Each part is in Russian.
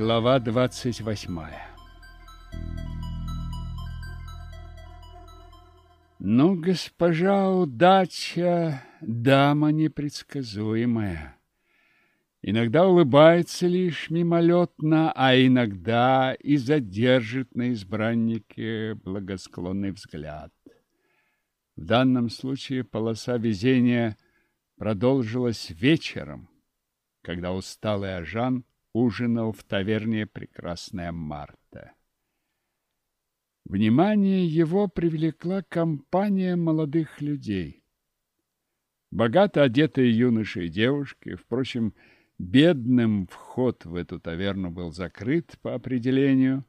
Глава двадцать восьмая Ну, госпожа удача, дама непредсказуемая. Иногда улыбается лишь мимолетно, а иногда и задержит на избраннике благосклонный взгляд. В данном случае полоса везения продолжилась вечером, когда усталый Ажан ужинал в таверне «Прекрасная Марта». Внимание его привлекла компания молодых людей. Богато одетые юноши и девушки, впрочем, бедным вход в эту таверну был закрыт по определению,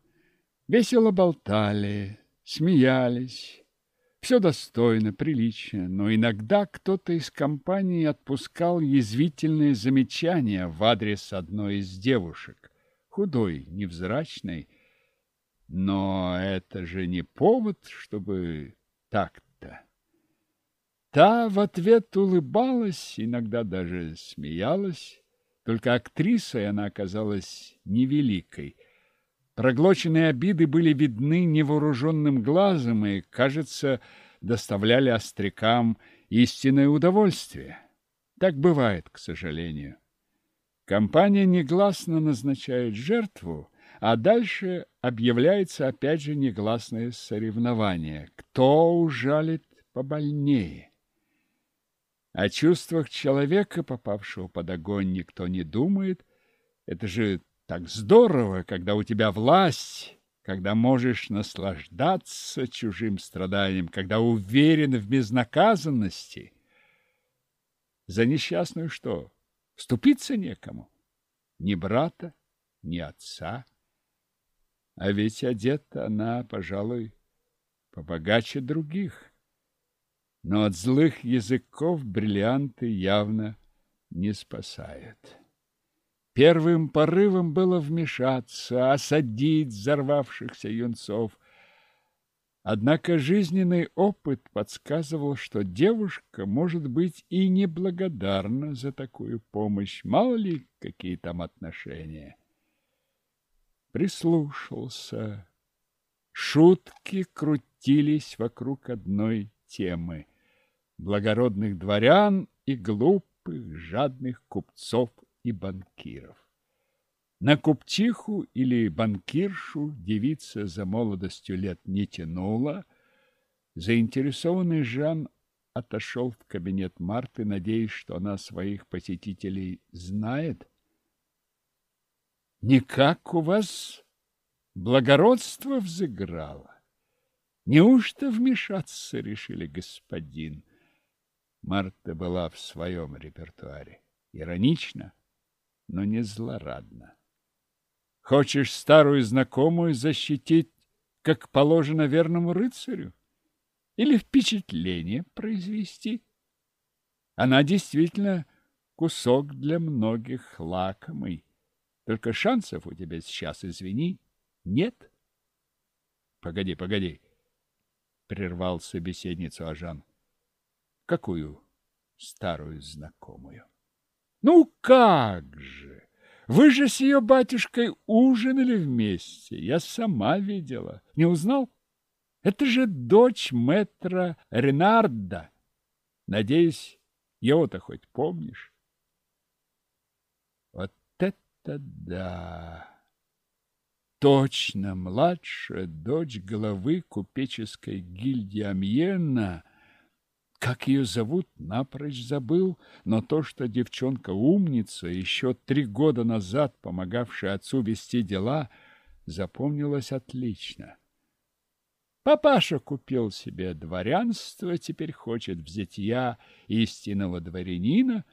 весело болтали, смеялись, все достойно, прилично, но иногда кто-то из компании отпускал язвительные замечания в адрес одной из девушек, худой, невзрачной, но это же не повод, чтобы так-то. Та в ответ улыбалась, иногда даже смеялась, только актрисой она оказалась невеликой – Проглоченные обиды были видны невооруженным глазом и, кажется, доставляли острякам истинное удовольствие. Так бывает, к сожалению. Компания негласно назначает жертву, а дальше объявляется опять же негласное соревнование. Кто ужалит побольнее? О чувствах человека, попавшего под огонь, никто не думает. Это же так здорово, когда у тебя власть, когда можешь наслаждаться чужим страданием, когда уверен в безнаказанности. За несчастную что? Вступиться некому. Ни брата, ни отца. А ведь одета она, пожалуй, побогаче других. Но от злых языков бриллианты явно не спасают. Первым порывом было вмешаться, осадить взорвавшихся юнцов. Однако жизненный опыт подсказывал, что девушка может быть и неблагодарна за такую помощь. Мало ли, какие там отношения. Прислушался. Шутки крутились вокруг одной темы. Благородных дворян и глупых, жадных купцов и банкиров. На купчиху или банкиршу девица за молодостью лет не тянула. Заинтересованный Жан отошел в кабинет Марты, надеясь, что она своих посетителей знает. «Никак у вас благородство взыграло? Неужто вмешаться решили, господин?» Марта была в своем репертуаре. Иронично, но не злорадно. Хочешь старую знакомую защитить, как положено верному рыцарю? Или впечатление произвести? Она действительно кусок для многих лакомый. Только шансов у тебя сейчас, извини, нет. Погоди, погоди, прервал собеседницу Ажан. Какую старую знакомую? Ну как же! Вы же с ее батюшкой ужинали вместе. Я сама видела. Не узнал? Это же дочь мэтра Ренарда. Надеюсь, его-то хоть помнишь? Вот это да! Точно, младшая дочь главы купеческой гильдии Амьена — как ее зовут, напрочь забыл, но то, что девчонка умница, еще три года назад помогавшая отцу вести дела, запомнилось отлично. Папаша купил себе дворянство, теперь хочет взятия истинного дворянина,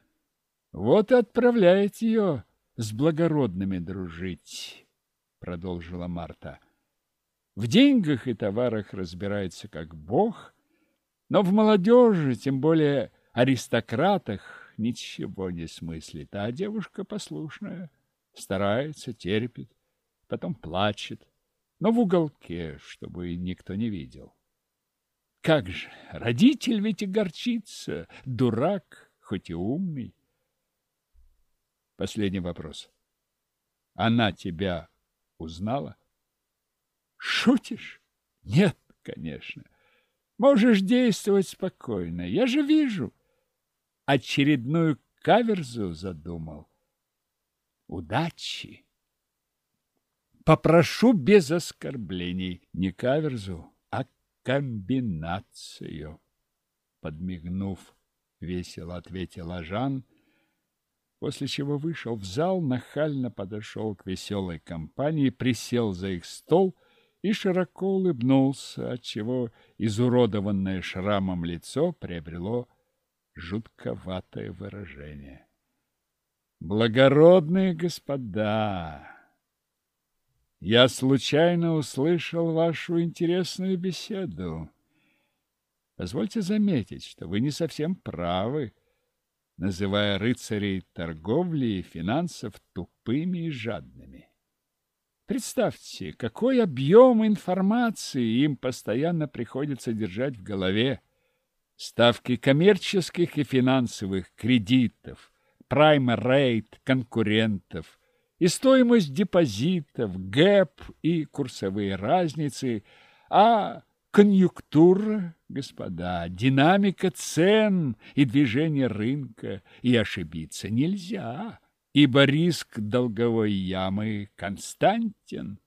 вот и отправляет ее с благородными дружить, — продолжила Марта. В деньгах и товарах разбирается как бог — но в молодежи, тем более аристократах, ничего не смыслит, а девушка послушная, старается, терпит, потом плачет, но в уголке, чтобы никто не видел. Как же, родитель ведь и горчится, дурак, хоть и умный. Последний вопрос. Она тебя узнала? Шутишь? Нет, конечно. Можешь действовать спокойно. Я же вижу. Очередную каверзу задумал. Удачи! Попрошу без оскорблений. Не каверзу, а комбинацию. Подмигнув, весело ответил Жан, после чего вышел в зал, нахально подошел к веселой компании, присел за их стол и широко улыбнулся, отчего изуродованное шрамом лицо приобрело жутковатое выражение. Благородные господа, я случайно услышал вашу интересную беседу. Позвольте заметить, что вы не совсем правы, называя рыцарей торговли и финансов тупыми и жадными. Представьте, какой объем информации им постоянно приходится держать в голове. Ставки коммерческих и финансовых кредитов, prime rate конкурентов – и стоимость депозитов, gap и курсовые разницы, а конъюнктура, господа, динамика цен и движение рынка, и ошибиться нельзя, ибо риск долговой ямы константен.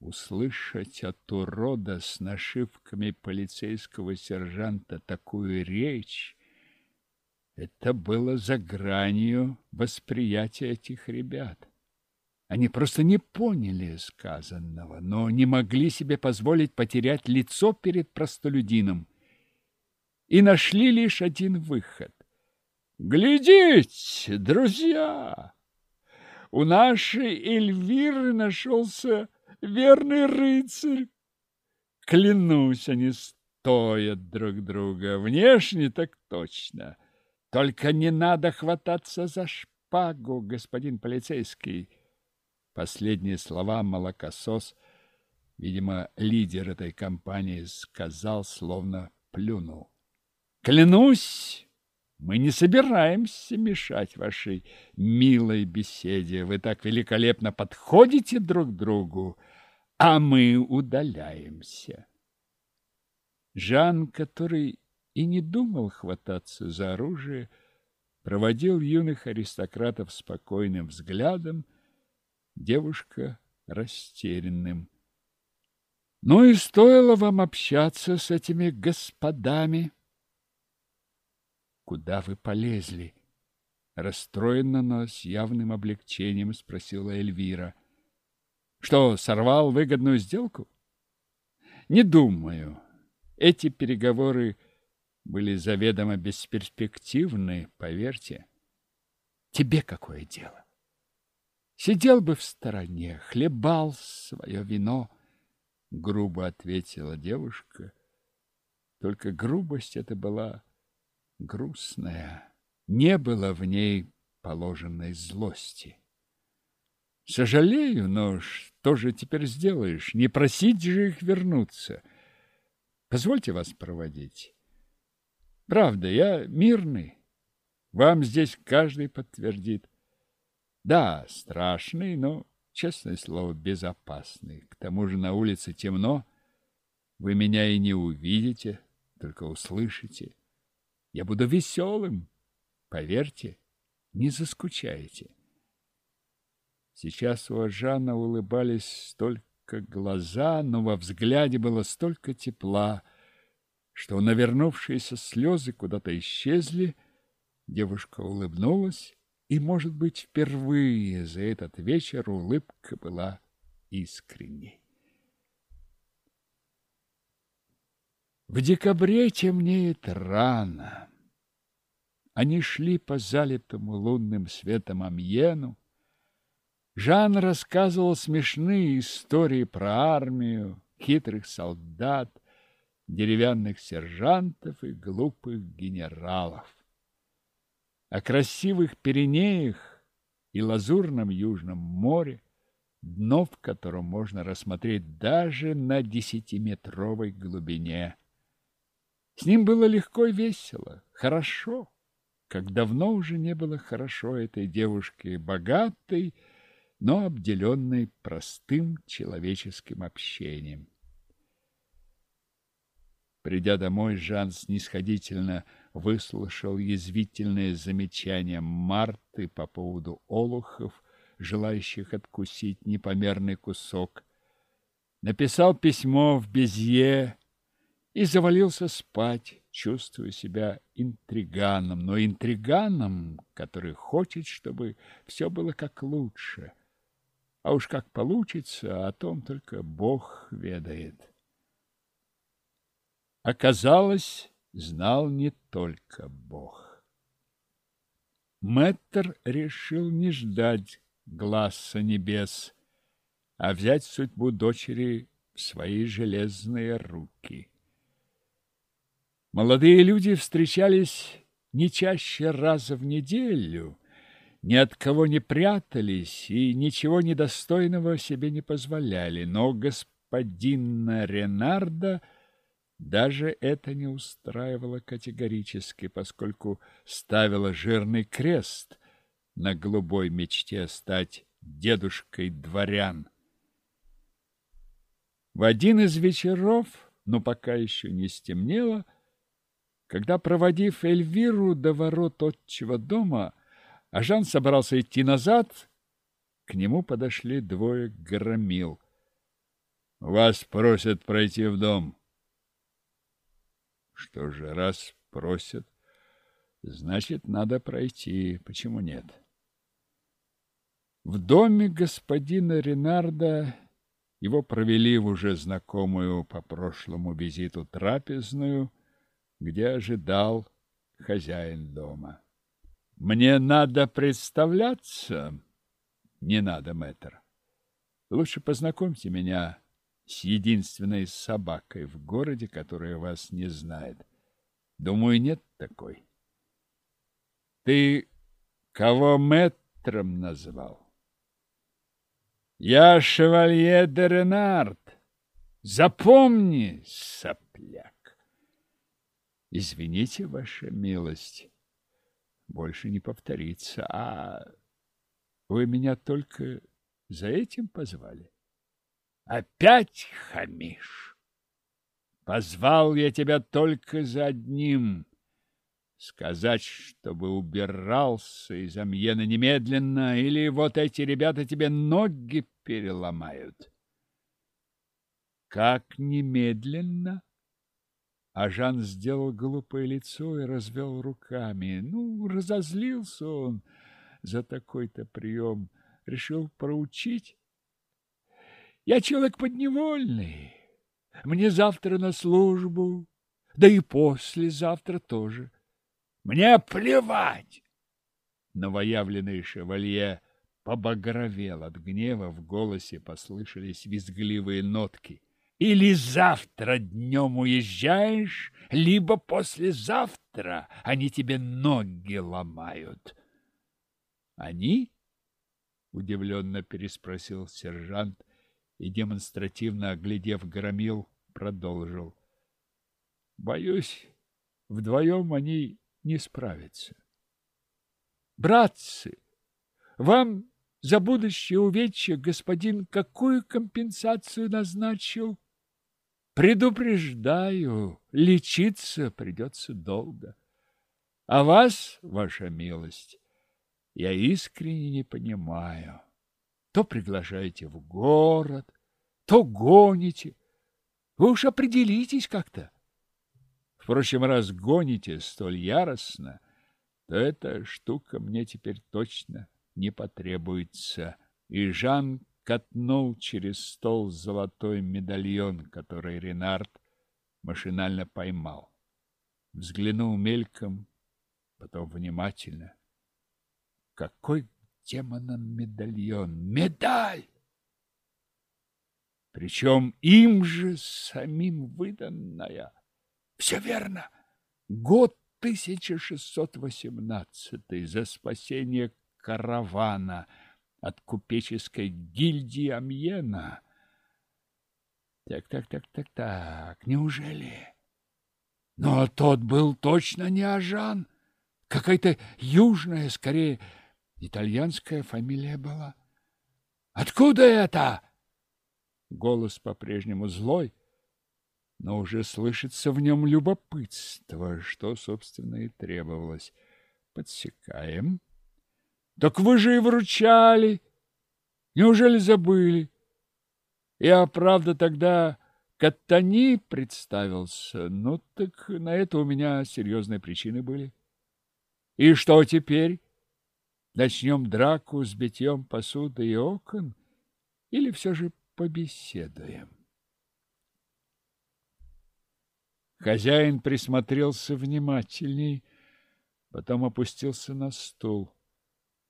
Услышать от урода с нашивками полицейского сержанта такую речь это было за гранью восприятия этих ребят. Они просто не поняли сказанного, но не могли себе позволить потерять лицо перед простолюдином. И нашли лишь один выход. «Глядите, друзья! У нашей Эльвиры нашелся верный рыцарь. Клянусь, они стоят друг друга. Внешне так точно». Только не надо хвататься за шпагу, господин полицейский. Последние слова молокосос, видимо, лидер этой компании, сказал, словно плюнул. Клянусь, мы не собираемся мешать вашей милой беседе. Вы так великолепно подходите друг другу, а мы удаляемся. Жан, который и не думал хвататься за оружие, проводил юных аристократов спокойным взглядом, девушка растерянным. Ну и стоило вам общаться с этими господами. Куда вы полезли? Расстроенно, но с явным облегчением спросила Эльвира. Что, сорвал выгодную сделку? Не думаю. Эти переговоры были заведомо бесперспективны, поверьте. Тебе какое дело? Сидел бы в стороне, хлебал свое вино, грубо ответила девушка. Только грубость эта была грустная, не было в ней положенной злости. Сожалею, но что же теперь сделаешь? Не просить же их вернуться. Позвольте вас проводить. Правда, я мирный. Вам здесь каждый подтвердит. Да, страшный, но, честное слово, безопасный. К тому же на улице темно. Вы меня и не увидите, только услышите. Я буду веселым. Поверьте, не заскучаете. Сейчас у Ажана улыбались столько глаза, но во взгляде было столько тепла, что навернувшиеся слезы куда-то исчезли, девушка улыбнулась, и, может быть, впервые за этот вечер улыбка была искренней. В декабре темнеет рано. Они шли по залитому лунным светом Амьену. Жан рассказывал смешные истории про армию, хитрых солдат, деревянных сержантов и глупых генералов. О красивых Пиренеях и лазурном Южном море, дно в котором можно рассмотреть даже на десятиметровой глубине. С ним было легко и весело, хорошо, как давно уже не было хорошо этой девушке, богатой, но обделенный простым человеческим общением. Придя домой, Жан снисходительно выслушал язвительные замечания Марты по поводу олухов, желающих откусить непомерный кусок, написал письмо в Безье и завалился спать, чувствуя себя интриганом, но интриганом, который хочет, чтобы все было как лучше. А уж как получится, о том только Бог ведает. Оказалось, знал не только Бог. Мэттер решил не ждать глаза небес, а взять судьбу дочери в свои железные руки. Молодые люди встречались не чаще раза в неделю, ни от кого не прятались и ничего недостойного себе не позволяли, но господина Ренарда даже это не устраивало категорически, поскольку ставило жирный крест на голубой мечте стать дедушкой дворян. В один из вечеров, но пока еще не стемнело, когда, проводив Эльвиру до ворот отчего дома, Ажан собрался идти назад, к нему подошли двое громил. — Вас просят пройти в дом. — Что же, раз просят, значит, надо пройти. Почему нет? В доме господина Ренарда его провели в уже знакомую по прошлому визиту трапезную, где ожидал хозяин дома. Мне надо представляться? Не надо, мэтр. Лучше познакомьте меня с единственной собакой в городе, которая вас не знает. Думаю, нет такой. Ты кого мэтром назвал? Я шевалье де Ренард. Запомни, сопляк. Извините, ваша милость, больше не повторится. А вы меня только за этим позвали? Опять хамишь? Позвал я тебя только за одним — сказать, чтобы убирался из Амьена немедленно, или вот эти ребята тебе ноги переломают. Как немедленно? А Жан сделал глупое лицо и развел руками. Ну, разозлился он за такой-то прием. Решил проучить. Я человек подневольный. Мне завтра на службу, да и послезавтра тоже. Мне плевать! Новоявленный шевалье побагровел от гнева, в голосе послышались визгливые нотки. Или завтра днем уезжаешь, либо послезавтра они тебе ноги ломают. Они? Удивленно переспросил сержант и, демонстративно оглядев громил, продолжил. Боюсь, вдвоем они не справятся. Братцы, вам за будущее увечье господин какую компенсацию назначил? Предупреждаю, лечиться придется долго. А вас, ваша милость, я искренне не понимаю. То приглашаете в город, то гоните. Вы уж определитесь как-то. Впрочем, раз гоните столь яростно, то эта штука мне теперь точно не потребуется. И Жан катнул через стол золотой медальон, который Ренард машинально поймал. Взглянул мельком, потом внимательно. Какой демоном медальон? Медаль! Причем им же самим выданная. Все верно. Год 1618 за спасение каравана — от купеческой гильдии Амьена. Так, так, так, так, так, неужели? Но тот был точно не Ажан. Какая-то южная, скорее, итальянская фамилия была. Откуда это? Голос по-прежнему злой, но уже слышится в нем любопытство, что, собственно, и требовалось. Подсекаем. Так вы же и вручали. Неужели забыли? Я, правда, тогда Каттани представился. Ну, так на это у меня серьезные причины были. И что теперь? Начнем драку с битьем посуды и окон? Или все же побеседуем? Хозяин присмотрелся внимательней, потом опустился на стул.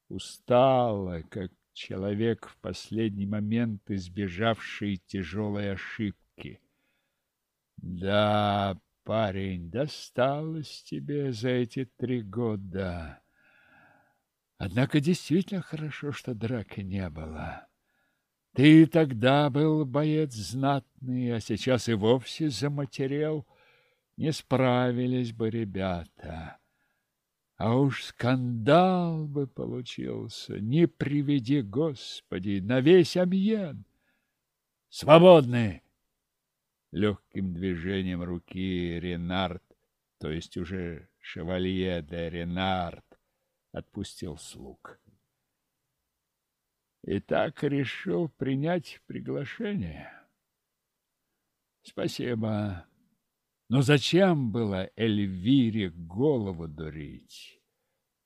Устало, как человек в последний момент избежавший тяжелой ошибки. Да, парень, досталось тебе за эти три года. Однако действительно хорошо, что драки не было. Ты тогда был боец знатный, а сейчас и вовсе заматерел. Не справились бы ребята. А уж скандал бы получился, не приведи, Господи, на весь амьен. Свободны! Легким движением руки Ренард, то есть уже шевалье де Ренард, отпустил слуг. И так решил принять приглашение. Спасибо. Но зачем было Эльвире голову дурить?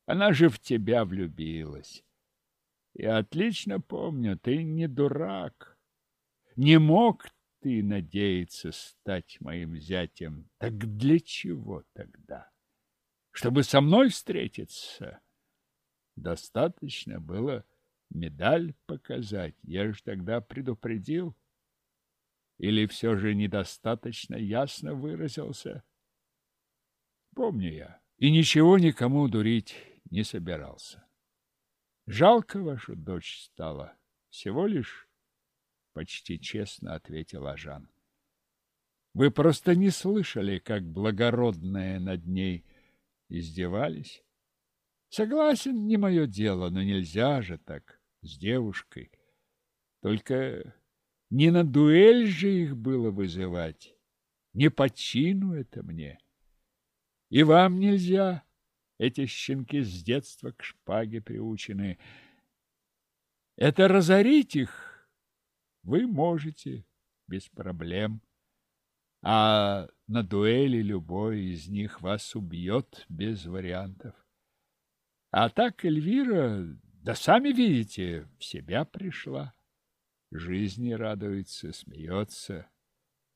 Она же в тебя влюбилась. Я отлично помню, ты не дурак. Не мог ты надеяться стать моим зятем. Так для чего тогда? Чтобы со мной встретиться? Достаточно было медаль показать. Я же тогда предупредил. Или все же недостаточно ясно выразился? Помню я, и ничего никому дурить не собирался. Жалко вашу дочь стало, всего лишь, почти честно ответил Ажан. Вы просто не слышали, как благородные над ней издевались. Согласен, не мое дело, но нельзя же так с девушкой. Только не на дуэль же их было вызывать. Не по чину это мне. И вам нельзя. Эти щенки с детства к шпаге приучены. Это разорить их вы можете без проблем. А на дуэли любой из них вас убьет без вариантов. А так Эльвира, да сами видите, в себя пришла жизни радуется, смеется.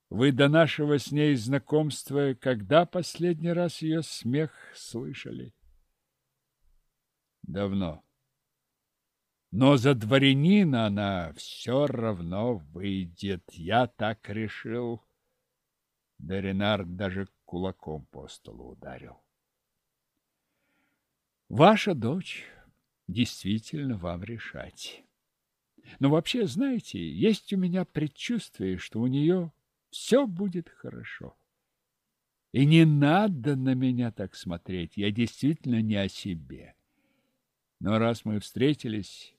Вы до нашего с ней знакомства когда последний раз ее смех слышали? Давно. Но за дворянина она все равно выйдет. Я так решил. Доринард даже кулаком по столу ударил. Ваша дочь действительно вам решать. Но вообще, знаете, есть у меня предчувствие, что у нее все будет хорошо. И не надо на меня так смотреть, я действительно не о себе. Но раз мы встретились,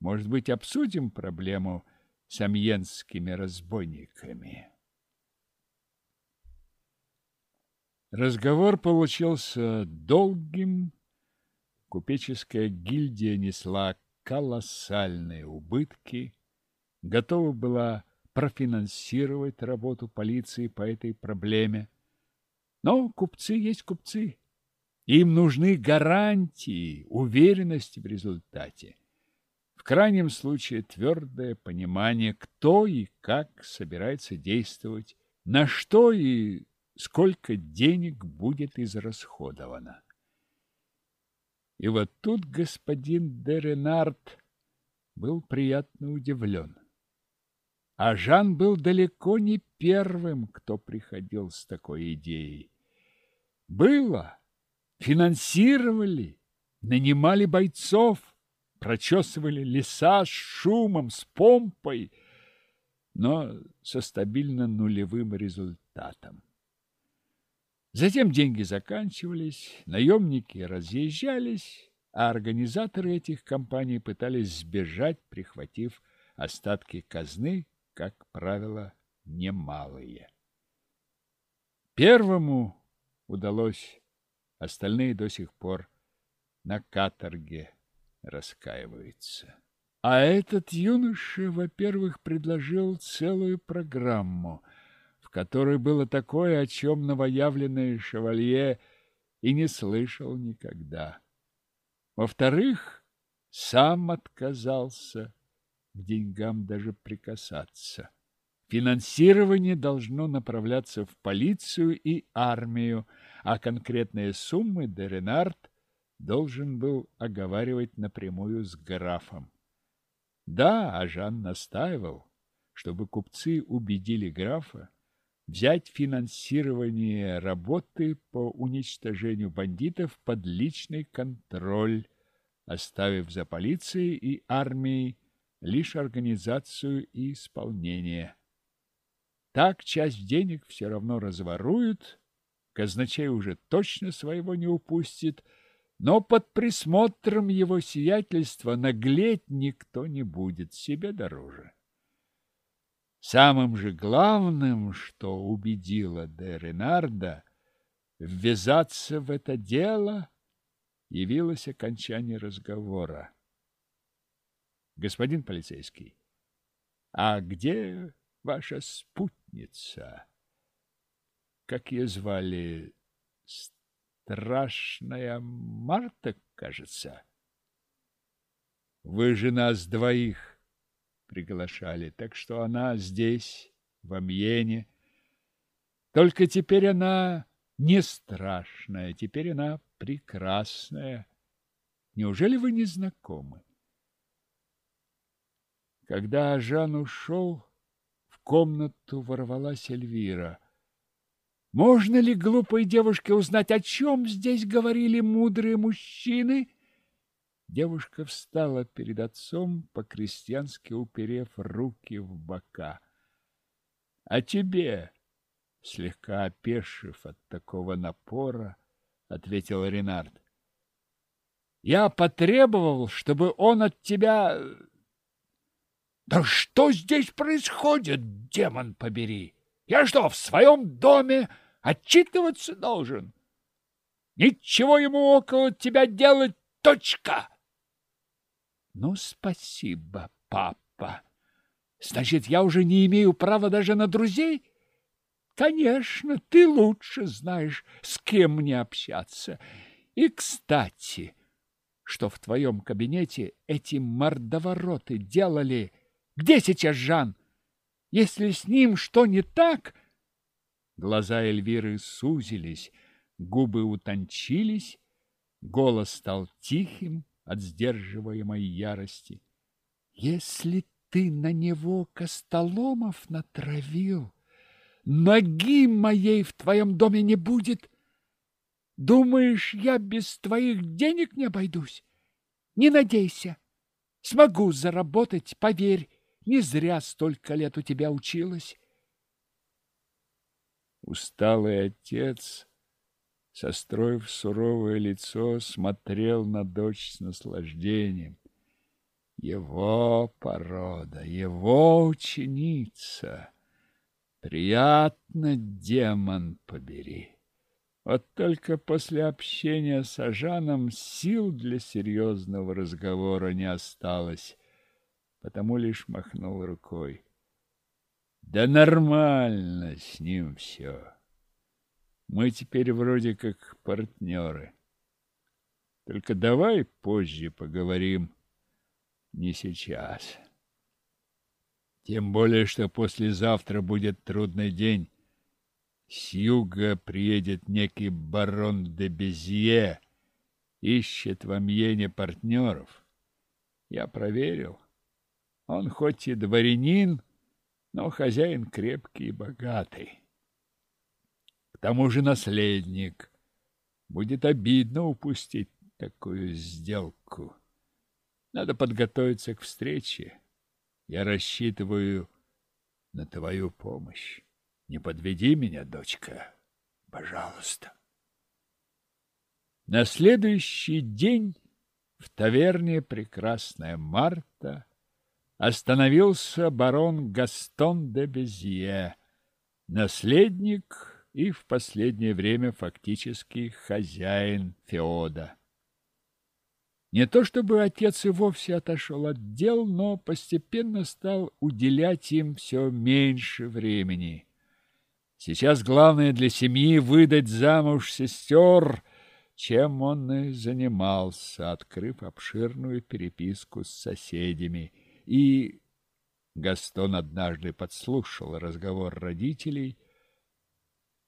может быть, обсудим проблему с амьенскими разбойниками. Разговор получился долгим. Купеческая гильдия несла колоссальные убытки, готова была профинансировать работу полиции по этой проблеме. Но купцы есть купцы. Им нужны гарантии, уверенность в результате. В крайнем случае твердое понимание, кто и как собирается действовать, на что и сколько денег будет израсходовано. И вот тут господин де Ренард был приятно удивлен. А Жан был далеко не первым, кто приходил с такой идеей. Было, финансировали, нанимали бойцов, прочесывали леса с шумом, с помпой, но со стабильно нулевым результатом. Затем деньги заканчивались, наемники разъезжались, а организаторы этих компаний пытались сбежать, прихватив остатки казны, как правило, немалые. Первому удалось, остальные до сих пор на каторге раскаиваются. А этот юноша, во-первых, предложил целую программу, которой было такое, о чем новоявленный шевалье и не слышал никогда. Во-вторых, сам отказался к деньгам даже прикасаться. Финансирование должно направляться в полицию и армию, а конкретные суммы Деренард должен был оговаривать напрямую с графом. Да, Ажан настаивал, чтобы купцы убедили графа взять финансирование работы по уничтожению бандитов под личный контроль, оставив за полицией и армией лишь организацию и исполнение. Так часть денег все равно разворуют, казначей уже точно своего не упустит, но под присмотром его сиятельства наглеть никто не будет, себе дороже. Самым же главным, что убедило де Ренарда ввязаться в это дело, явилось окончание разговора. Господин полицейский, а где ваша спутница? Как ее звали? Страшная Марта, кажется. Вы же нас двоих приглашали, так что она здесь, в Амьене. Только теперь она не страшная, теперь она прекрасная. Неужели вы не знакомы? Когда Жан ушел, в комнату ворвалась Эльвира. Можно ли глупой девушке узнать, о чем здесь говорили мудрые мужчины? Девушка встала перед отцом, по-крестьянски уперев руки в бока. — А тебе, слегка опешив от такого напора, ответил Ренард. — Я потребовал, чтобы он от тебя... — Да что здесь происходит, демон побери? Я что, в своем доме отчитываться должен? Ничего ему около тебя делать, точка! Ну, спасибо, папа. Значит, я уже не имею права даже на друзей? Конечно, ты лучше знаешь, с кем мне общаться. И, кстати, что в твоем кабинете эти мордовороты делали? Где сейчас Жан? Если с ним что не так... Глаза Эльвиры сузились, губы утончились, голос стал тихим, от сдерживаемой ярости. Если ты на него костоломов натравил, ноги моей в твоем доме не будет. Думаешь, я без твоих денег не обойдусь? Не надейся. Смогу заработать, поверь, не зря столько лет у тебя училась. Усталый отец состроив суровое лицо, смотрел на дочь с наслаждением. Его порода, его ученица. Приятно, демон побери. Вот только после общения с Ажаном сил для серьезного разговора не осталось, потому лишь махнул рукой. Да нормально с ним все. Мы теперь вроде как партнеры. Только давай позже поговорим, не сейчас. Тем более, что послезавтра будет трудный день. С юга приедет некий барон де Безье, ищет в Амьене партнеров. Я проверил. Он хоть и дворянин, но хозяин крепкий и богатый тому же наследник. Будет обидно упустить такую сделку. Надо подготовиться к встрече. Я рассчитываю на твою помощь. Не подведи меня, дочка, пожалуйста. На следующий день в таверне «Прекрасная Марта» остановился барон Гастон де Безье, наследник и в последнее время фактически хозяин Феода. Не то чтобы отец и вовсе отошел от дел, но постепенно стал уделять им все меньше времени. Сейчас главное для семьи выдать замуж сестер, чем он и занимался, открыв обширную переписку с соседями. И Гастон однажды подслушал разговор родителей,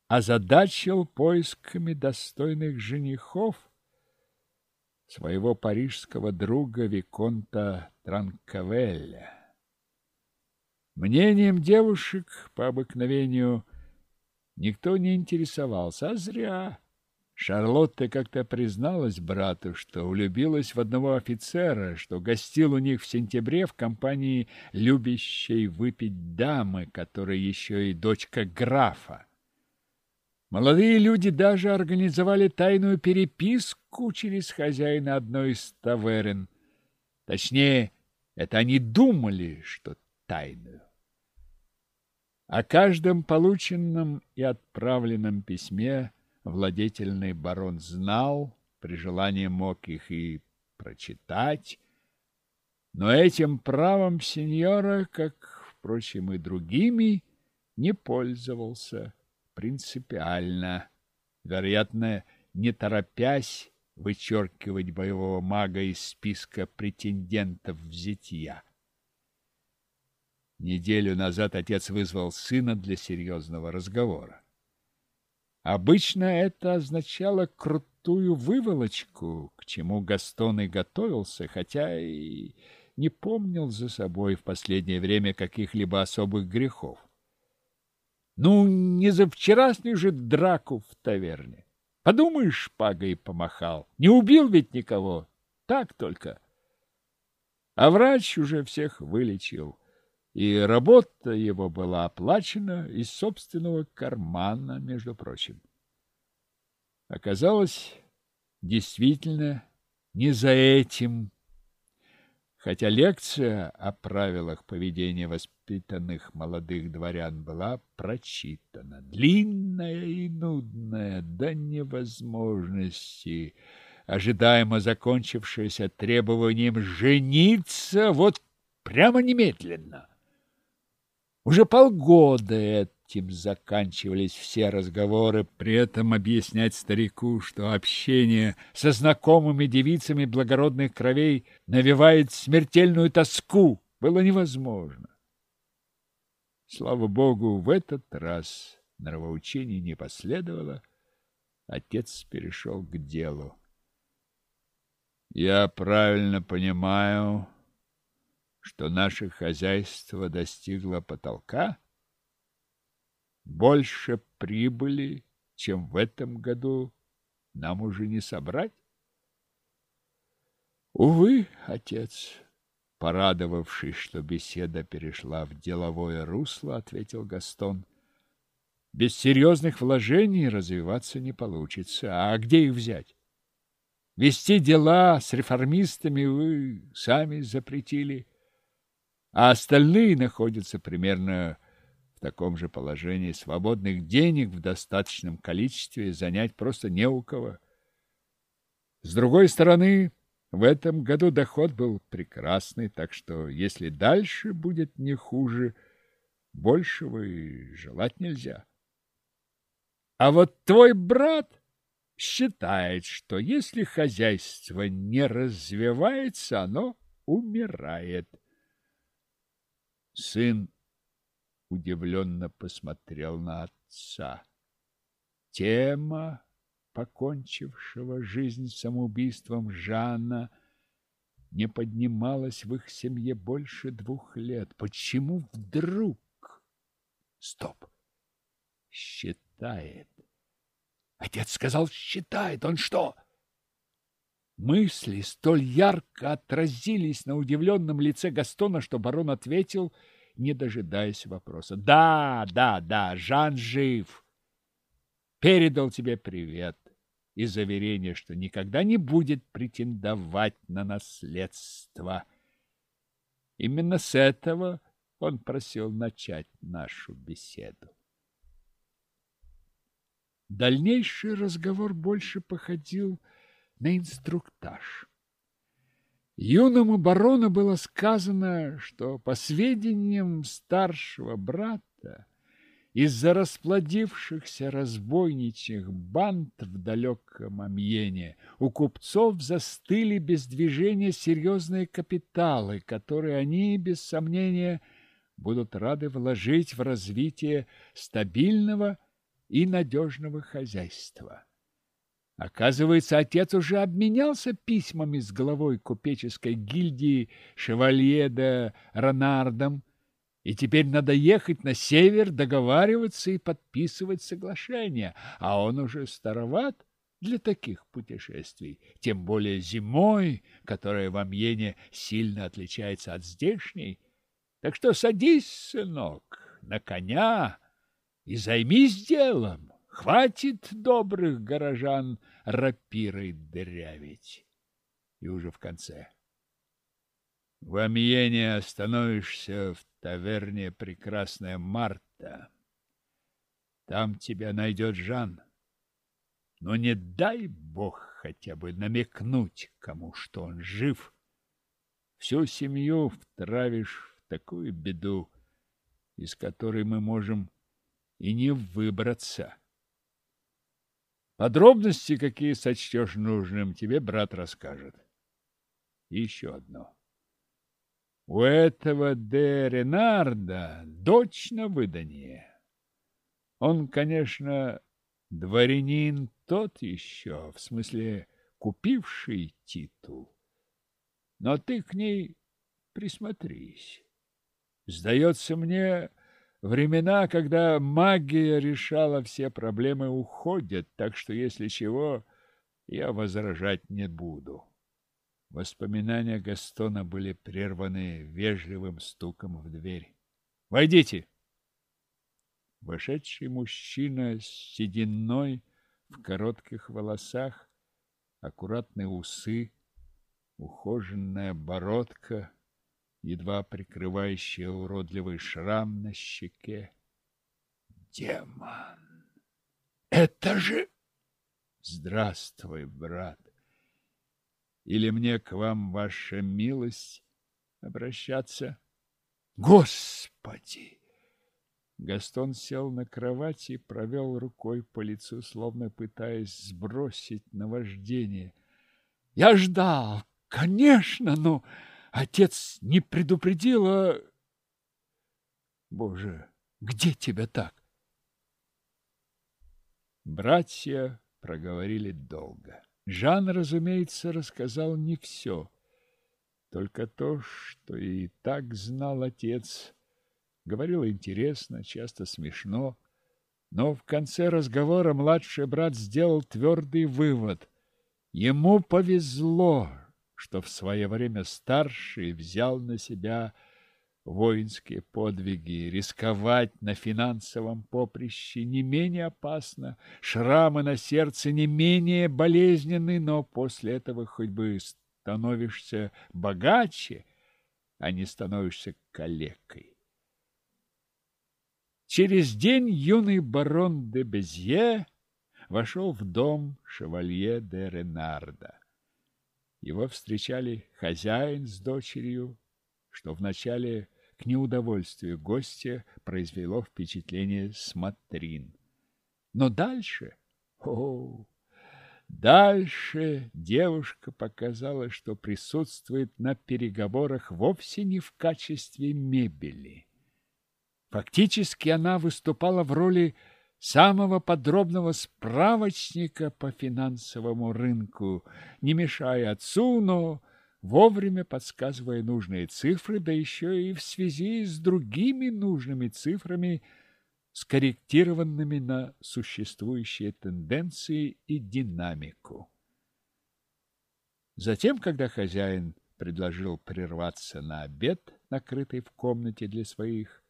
озадачил поисками достойных женихов, своего парижского друга Виконта Транкавеля. Мнением девушек по обыкновению никто не интересовался, а зря. Шарлотта как-то призналась брату, что влюбилась в одного офицера, что гостил у них в сентябре в компании любящей выпить дамы, которая еще и дочка графа. Молодые люди даже организовали тайную переписку через хозяина одной из таверн. Точнее, это они думали, что тайную. О каждом полученном и отправленном письме владетельный барон знал, при желании мог их и прочитать, но этим правом сеньора, как, впрочем, и другими, не пользовался принципиально, вероятно, не торопясь вычеркивать боевого мага из списка претендентов в зятья. Неделю назад отец вызвал сына для серьезного разговора. Обычно это означало крутую выволочку, к чему Гастон и готовился, хотя и не помнил за собой в последнее время каких-либо особых грехов. Ну, не за вчерашнюю же драку в таверне. Подумаешь, шпагой помахал. Не убил ведь никого. Так только. А врач уже всех вылечил. И работа его была оплачена из собственного кармана, между прочим. Оказалось, действительно, не за этим хотя лекция о правилах поведения воспитанных молодых дворян была прочитана, длинная и нудная до невозможности, ожидаемо закончившаяся требованием жениться вот прямо немедленно. Уже полгода этим заканчивались все разговоры, при этом объяснять старику, что общение со знакомыми девицами благородных кровей навевает смертельную тоску, было невозможно. Слава богу, в этот раз нравоучений не последовало. Отец перешел к делу. Я правильно понимаю, что наше хозяйство достигло потолка? Больше прибыли, чем в этом году, нам уже не собрать? Увы, отец, порадовавшись, что беседа перешла в деловое русло, ответил Гастон. Без серьезных вложений развиваться не получится. А где их взять? Вести дела с реформистами вы сами запретили а остальные находятся примерно в таком же положении. Свободных денег в достаточном количестве занять просто не у кого. С другой стороны, в этом году доход был прекрасный, так что если дальше будет не хуже, большего и желать нельзя. А вот твой брат считает, что если хозяйство не развивается, оно умирает. Сын удивленно посмотрел на отца. Тема покончившего жизнь самоубийством Жана не поднималась в их семье больше двух лет. Почему вдруг? Стоп! Считает. Отец сказал, считает. Он что? Мысли столь ярко отразились на удивленном лице Гастона, что барон ответил, не дожидаясь вопроса. «Да, да, да, Жан жив. Передал тебе привет и заверение, что никогда не будет претендовать на наследство. Именно с этого он просил начать нашу беседу. Дальнейший разговор больше походил на инструктаж. Юному барону было сказано, что, по сведениям старшего брата, из-за расплодившихся разбойничьих банд в далеком Амьене у купцов застыли без движения серьезные капиталы, которые они, без сомнения, будут рады вложить в развитие стабильного и надежного хозяйства. Оказывается, отец уже обменялся письмами с главой купеческой гильдии Шевалье Ронардом, и теперь надо ехать на север, договариваться и подписывать соглашение, а он уже староват для таких путешествий, тем более зимой, которая в Амьене сильно отличается от здешней. Так что садись, сынок, на коня и займись делом. Хватит добрых горожан рапирой дырявить. И уже в конце. В Амьене остановишься в таверне «Прекрасная Марта». Там тебя найдет Жан. Но не дай бог хотя бы намекнуть кому, что он жив. Всю семью втравишь в такую беду, из которой мы можем и не выбраться. Подробности, какие сочтешь нужным, тебе брат расскажет. И еще одно. У этого де Ренарда дочь на выданье. Он, конечно, дворянин тот еще, в смысле купивший титул. Но ты к ней присмотрись. Сдается мне, Времена, когда магия решала все проблемы, уходят, так что, если чего, я возражать не буду. Воспоминания Гастона были прерваны вежливым стуком в дверь. «Войдите!» Вошедший мужчина с сединой в коротких волосах, аккуратные усы, ухоженная бородка — едва прикрывающая уродливый шрам на щеке. Демон! Это же... Здравствуй, брат! Или мне к вам, ваша милость, обращаться? Господи! Гастон сел на кровати и провел рукой по лицу, словно пытаясь сбросить наваждение. Я ждал, конечно, но... Отец не предупредил, а... Боже, где тебя так? Братья проговорили долго. Жан, разумеется, рассказал не все, только то, что и так знал отец. Говорил интересно, часто смешно, но в конце разговора младший брат сделал твердый вывод. Ему повезло, что в свое время старший взял на себя воинские подвиги. Рисковать на финансовом поприще не менее опасно, шрамы на сердце не менее болезненны, но после этого хоть бы становишься богаче, а не становишься калекой. Через день юный барон де Безье вошел в дом шевалье де Ренарда. Его встречали хозяин с дочерью, что вначале к неудовольствию гостя произвело впечатление смотрин. Но дальше, о, дальше девушка показала, что присутствует на переговорах вовсе не в качестве мебели. Фактически она выступала в роли самого подробного справочника по финансовому рынку, не мешая отцу, но вовремя подсказывая нужные цифры, да еще и в связи с другими нужными цифрами, скорректированными на существующие тенденции и динамику. Затем, когда хозяин предложил прерваться на обед, накрытый в комнате для своих,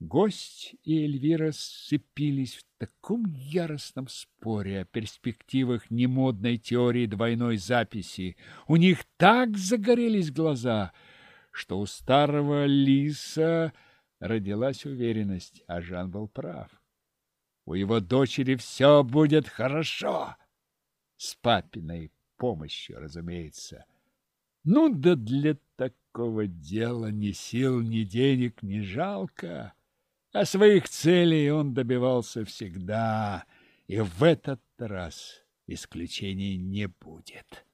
Гость и Эльвира сцепились в таком яростном споре о перспективах немодной теории двойной записи. У них так загорелись глаза, что у старого лиса родилась уверенность, а Жан был прав. У его дочери все будет хорошо. С папиной помощью, разумеется. Ну да для такого дела ни сил, ни денег не жалко. А своих целей он добивался всегда, и в этот раз исключений не будет.